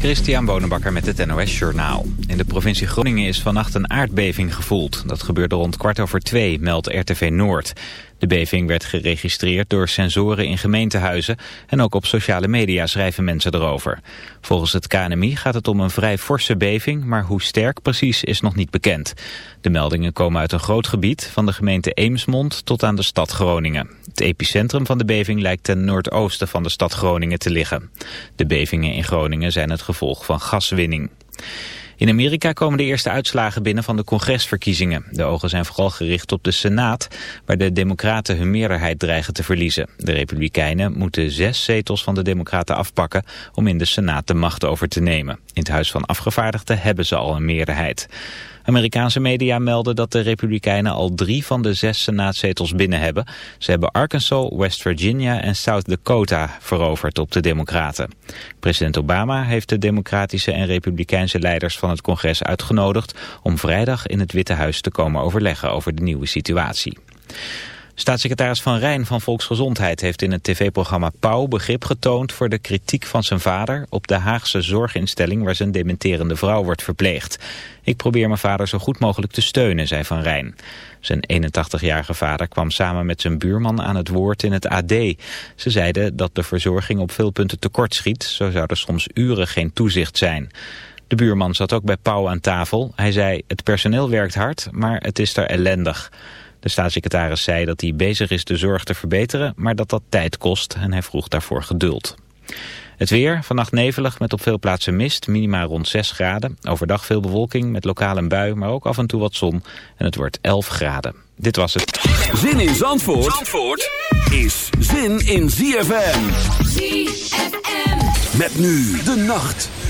Christian Bonenbakker met het NOS Journaal. In de provincie Groningen is vannacht een aardbeving gevoeld. Dat gebeurde rond kwart over twee, meldt RTV Noord. De beving werd geregistreerd door sensoren in gemeentehuizen... en ook op sociale media schrijven mensen erover. Volgens het KNMI gaat het om een vrij forse beving... maar hoe sterk precies is nog niet bekend. De meldingen komen uit een groot gebied... van de gemeente Eemsmond tot aan de stad Groningen. Het epicentrum van de beving lijkt ten noordoosten van de stad Groningen te liggen. De bevingen in Groningen zijn het gevolg van gaswinning. In Amerika komen de eerste uitslagen binnen van de congresverkiezingen. De ogen zijn vooral gericht op de Senaat, waar de democraten hun meerderheid dreigen te verliezen. De republikeinen moeten zes zetels van de democraten afpakken om in de Senaat de macht over te nemen. In het Huis van Afgevaardigden hebben ze al een meerderheid. Amerikaanse media melden dat de Republikeinen al drie van de zes senaatzetels binnen hebben. Ze hebben Arkansas, West Virginia en South Dakota veroverd op de Democraten. President Obama heeft de democratische en republikeinse leiders van het congres uitgenodigd om vrijdag in het Witte Huis te komen overleggen over de nieuwe situatie. Staatssecretaris Van Rijn van Volksgezondheid heeft in het tv-programma Pauw begrip getoond voor de kritiek van zijn vader op de Haagse zorginstelling waar zijn dementerende vrouw wordt verpleegd. Ik probeer mijn vader zo goed mogelijk te steunen, zei Van Rijn. Zijn 81-jarige vader kwam samen met zijn buurman aan het woord in het AD. Ze zeiden dat de verzorging op veel punten tekort schiet, zo zou er soms uren geen toezicht zijn. De buurman zat ook bij Pauw aan tafel. Hij zei, het personeel werkt hard, maar het is daar ellendig. De staatssecretaris zei dat hij bezig is de zorg te verbeteren, maar dat dat tijd kost en hij vroeg daarvoor geduld. Het weer, vannacht nevelig met op veel plaatsen mist, minima rond 6 graden. Overdag veel bewolking met lokaal een bui, maar ook af en toe wat zon. En het wordt 11 graden. Dit was het. Zin in Zandvoort, Zandvoort is zin in ZFM. ZFM. Met nu de nacht.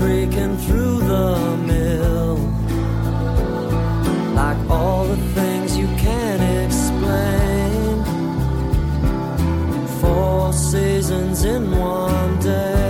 creek through the mill. Like all the things you can't explain. Four seasons in one day.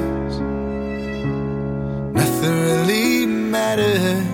really matter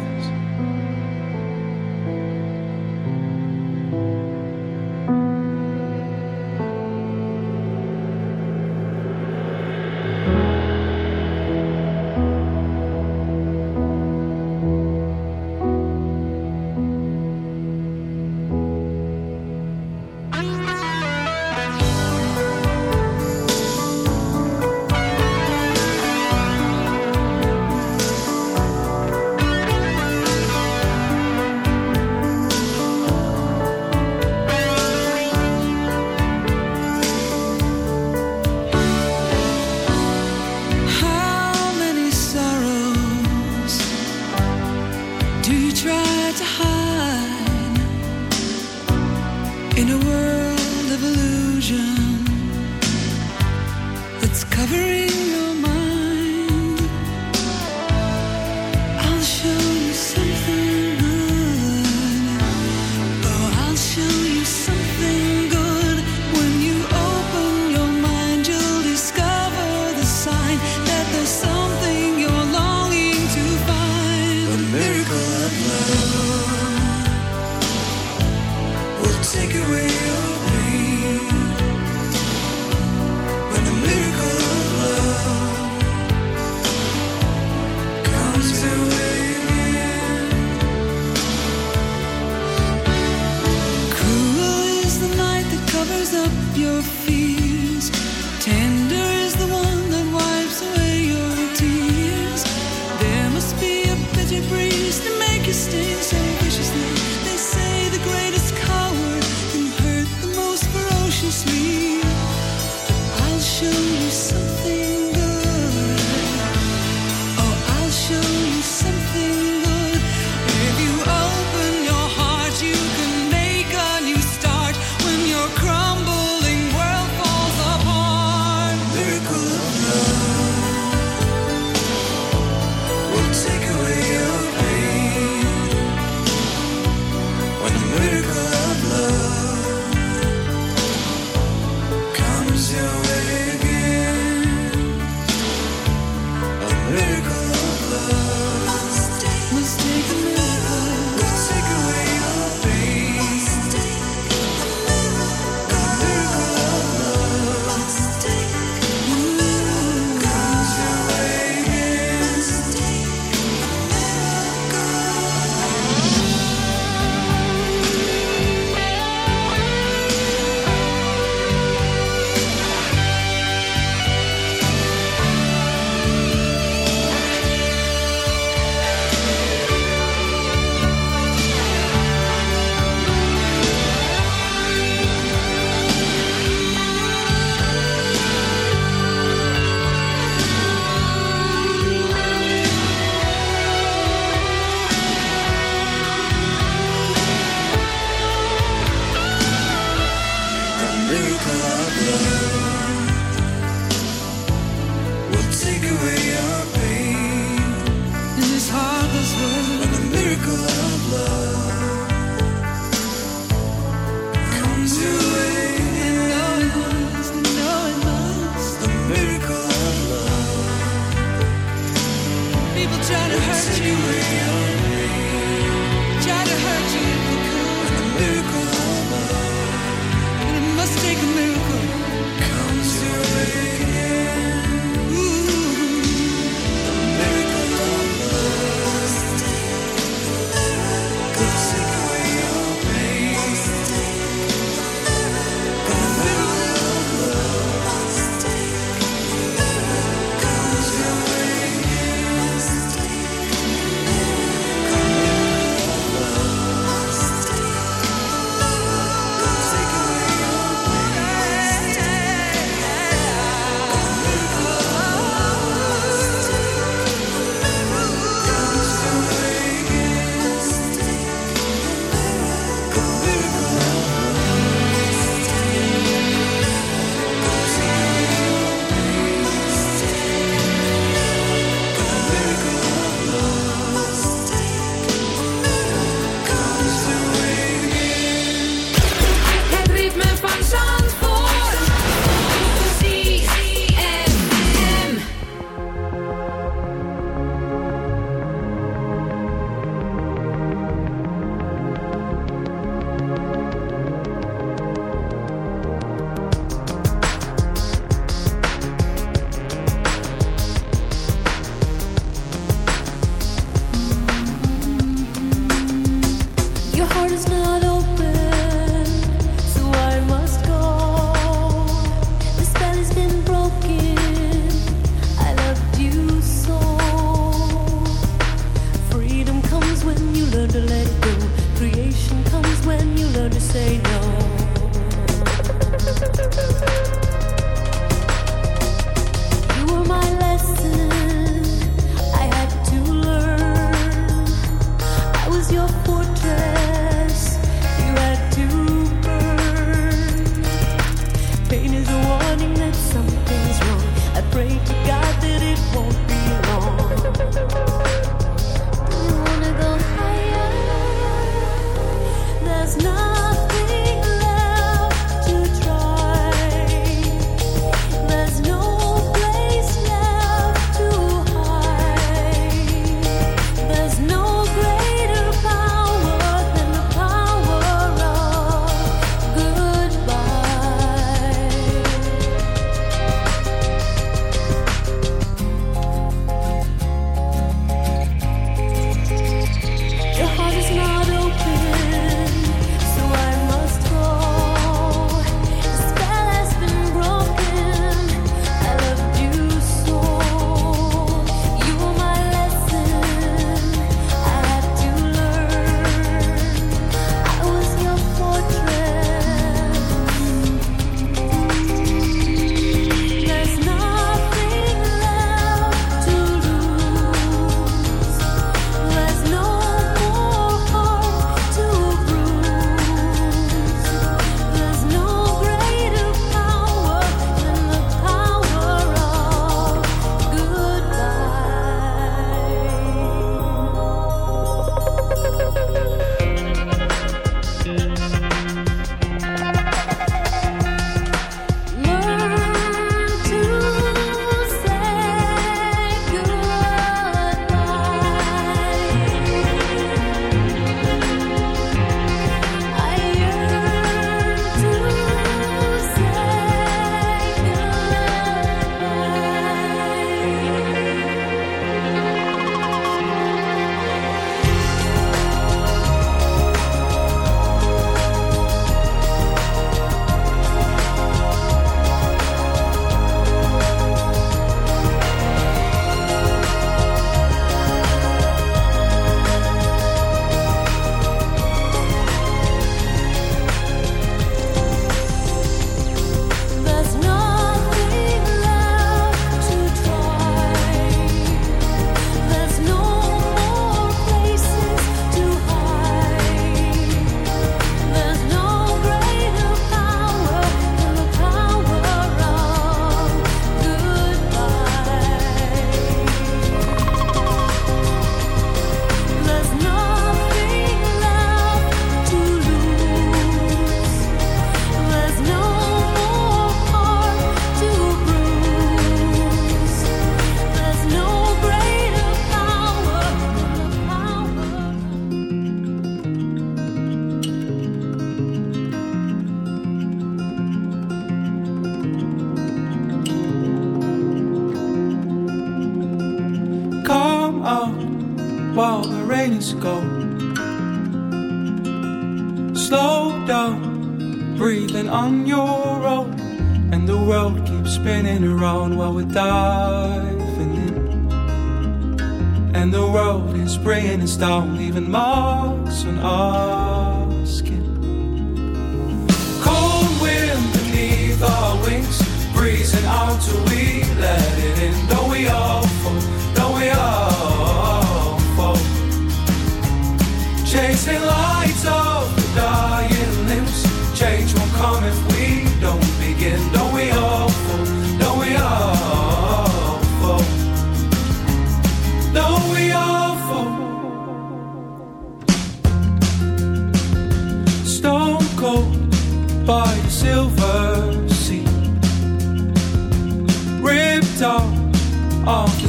miracle.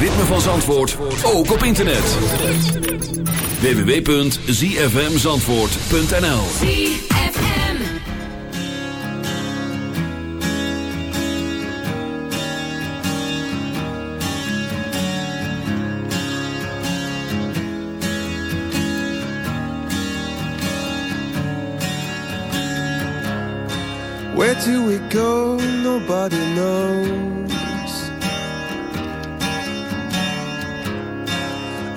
Ritme van Zandvoort, ook op internet. www.zfmzandvoort.nl ZFM. Where do we go? Nobody knows.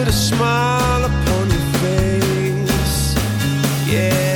Put a smile upon your face, yeah.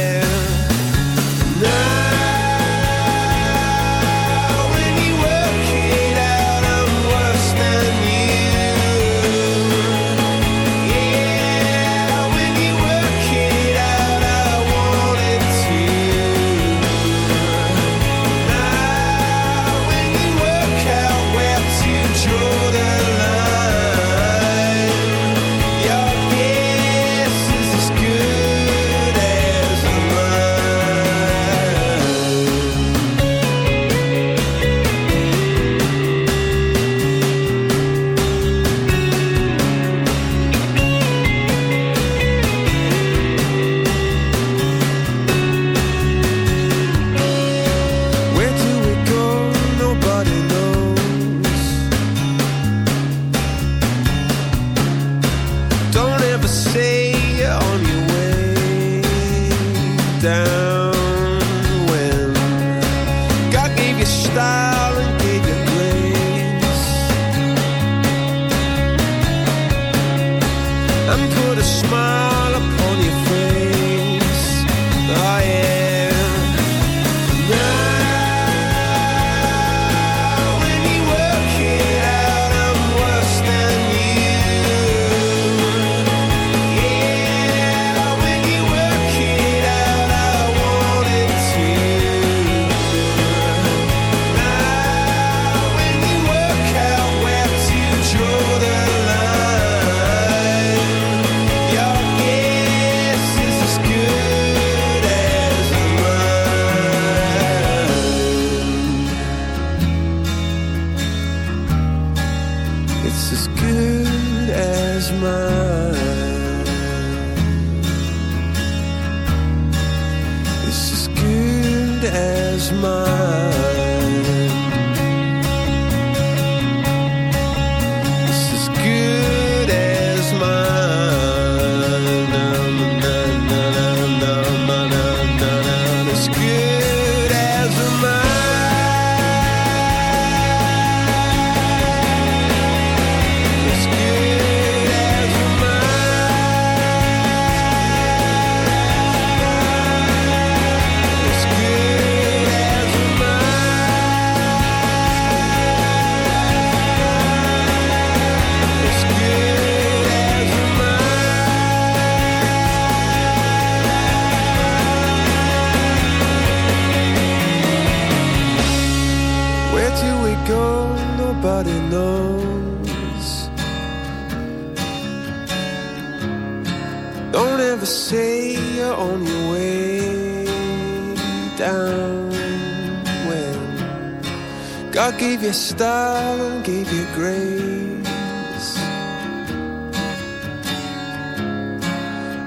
Your style and gave you grace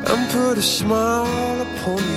and put a smile upon you.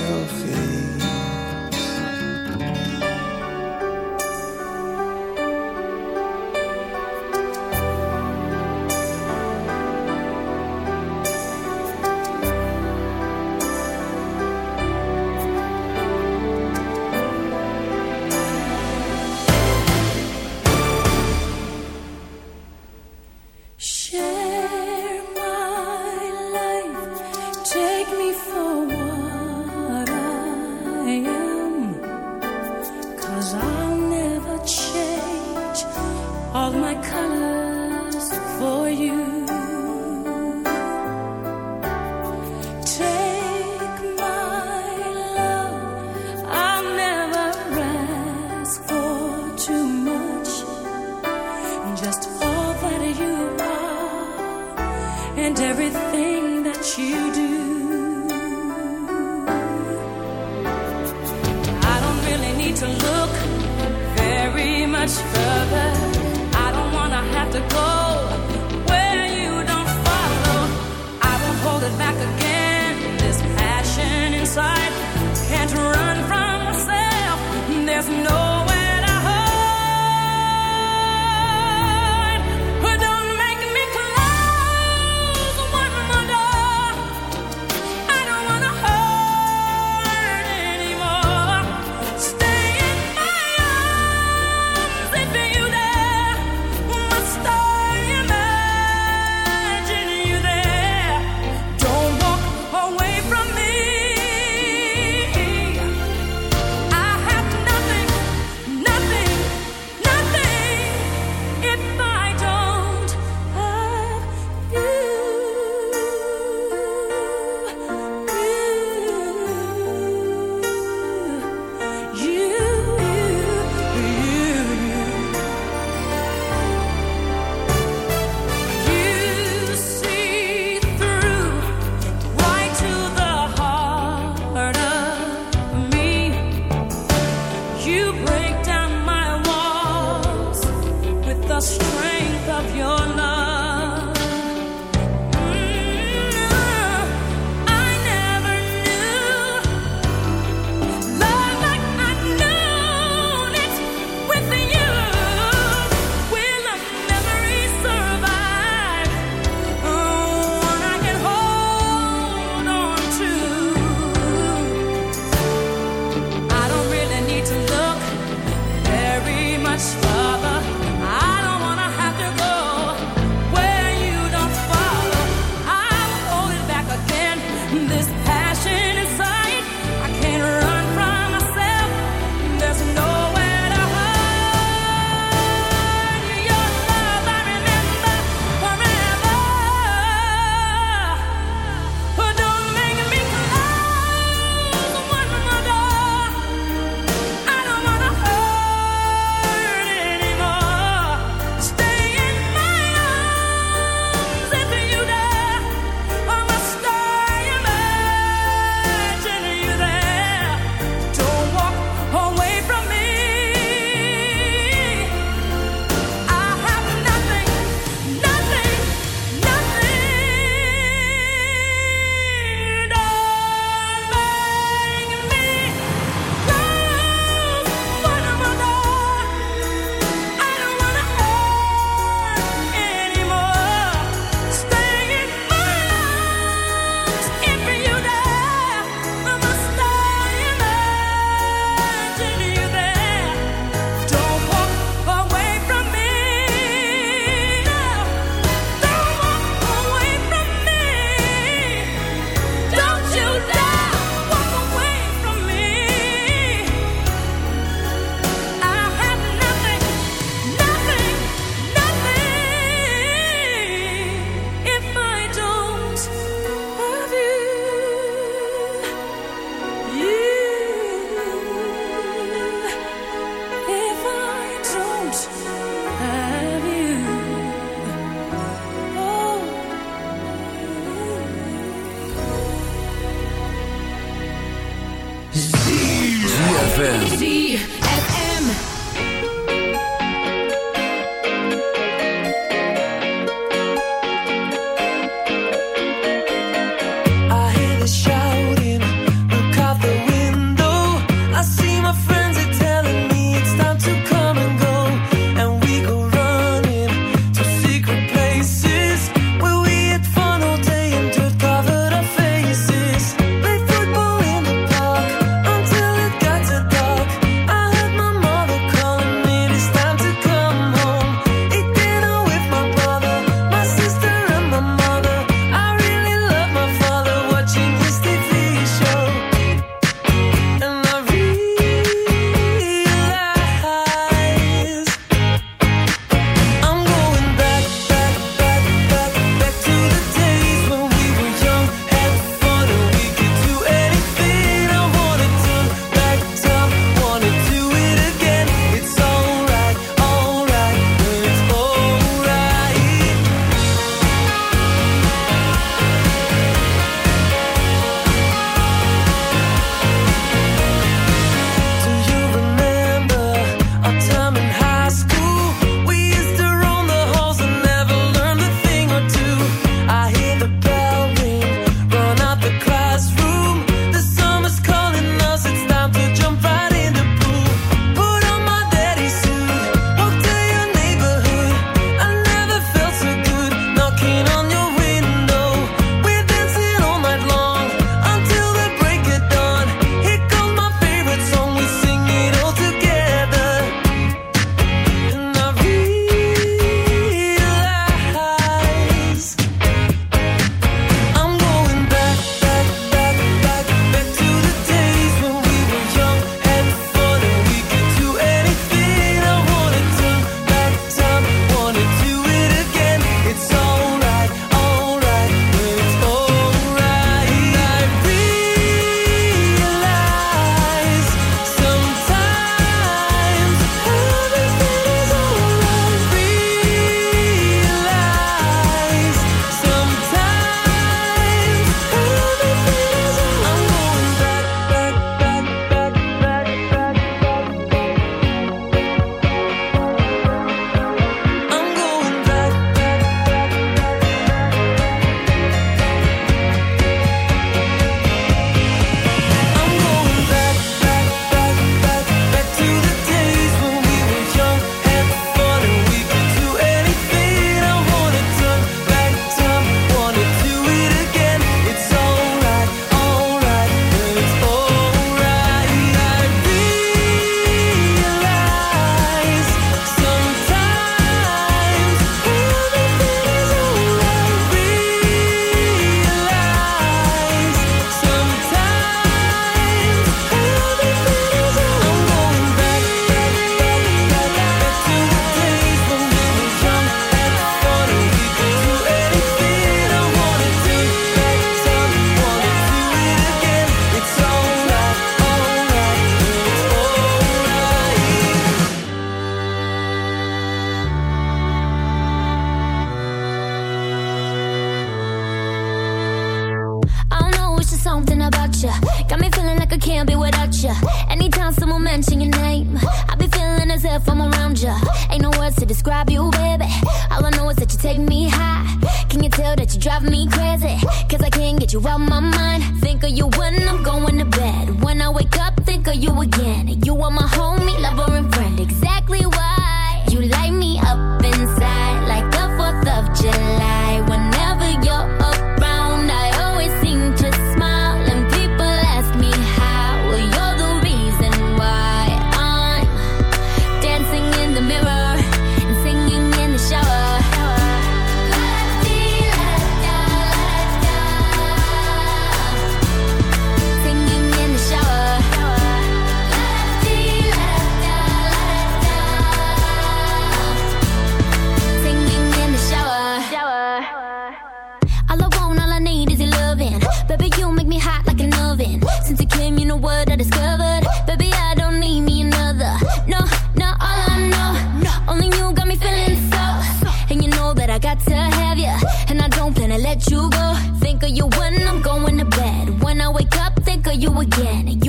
Again.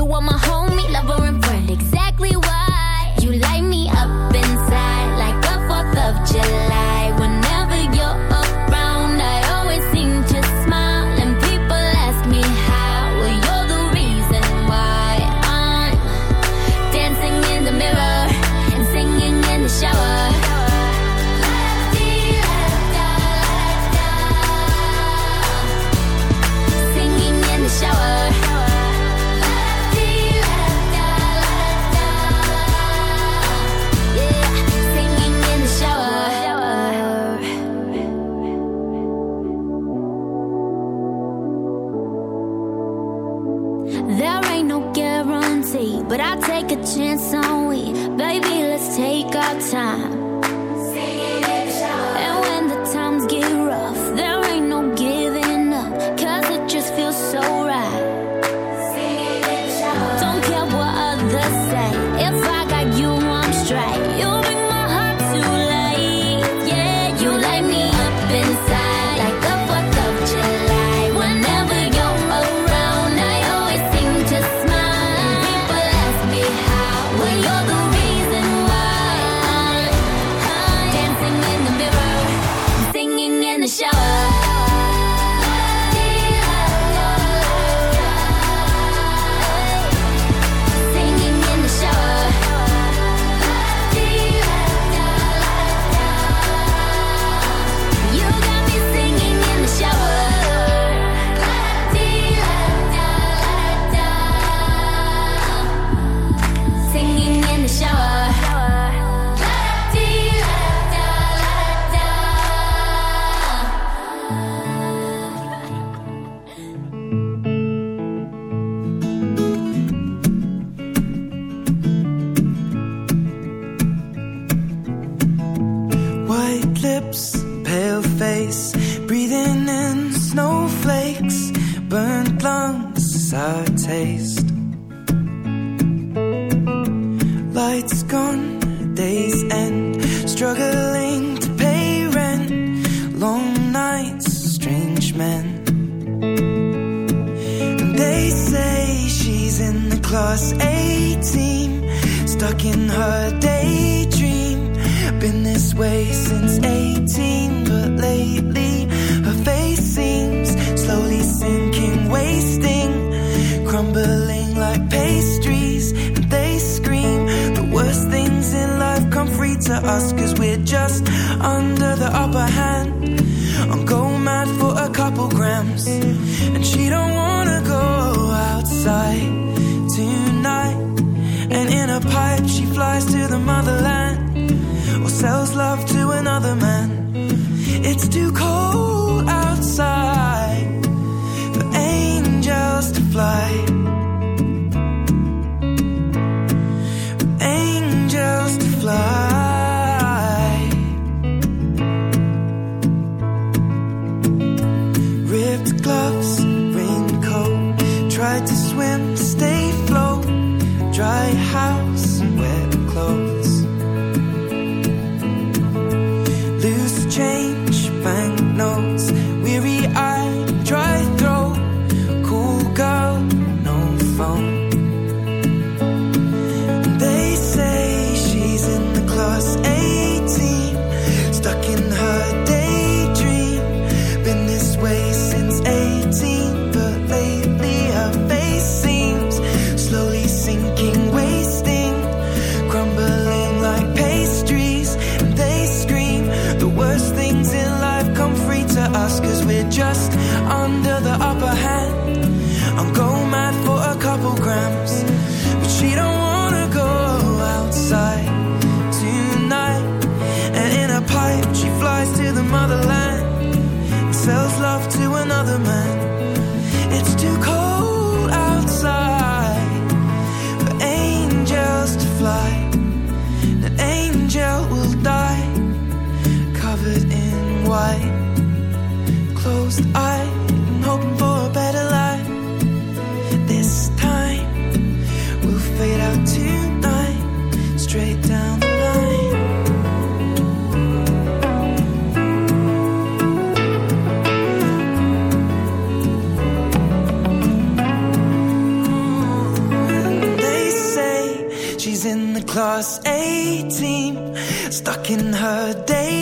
stuck in her day.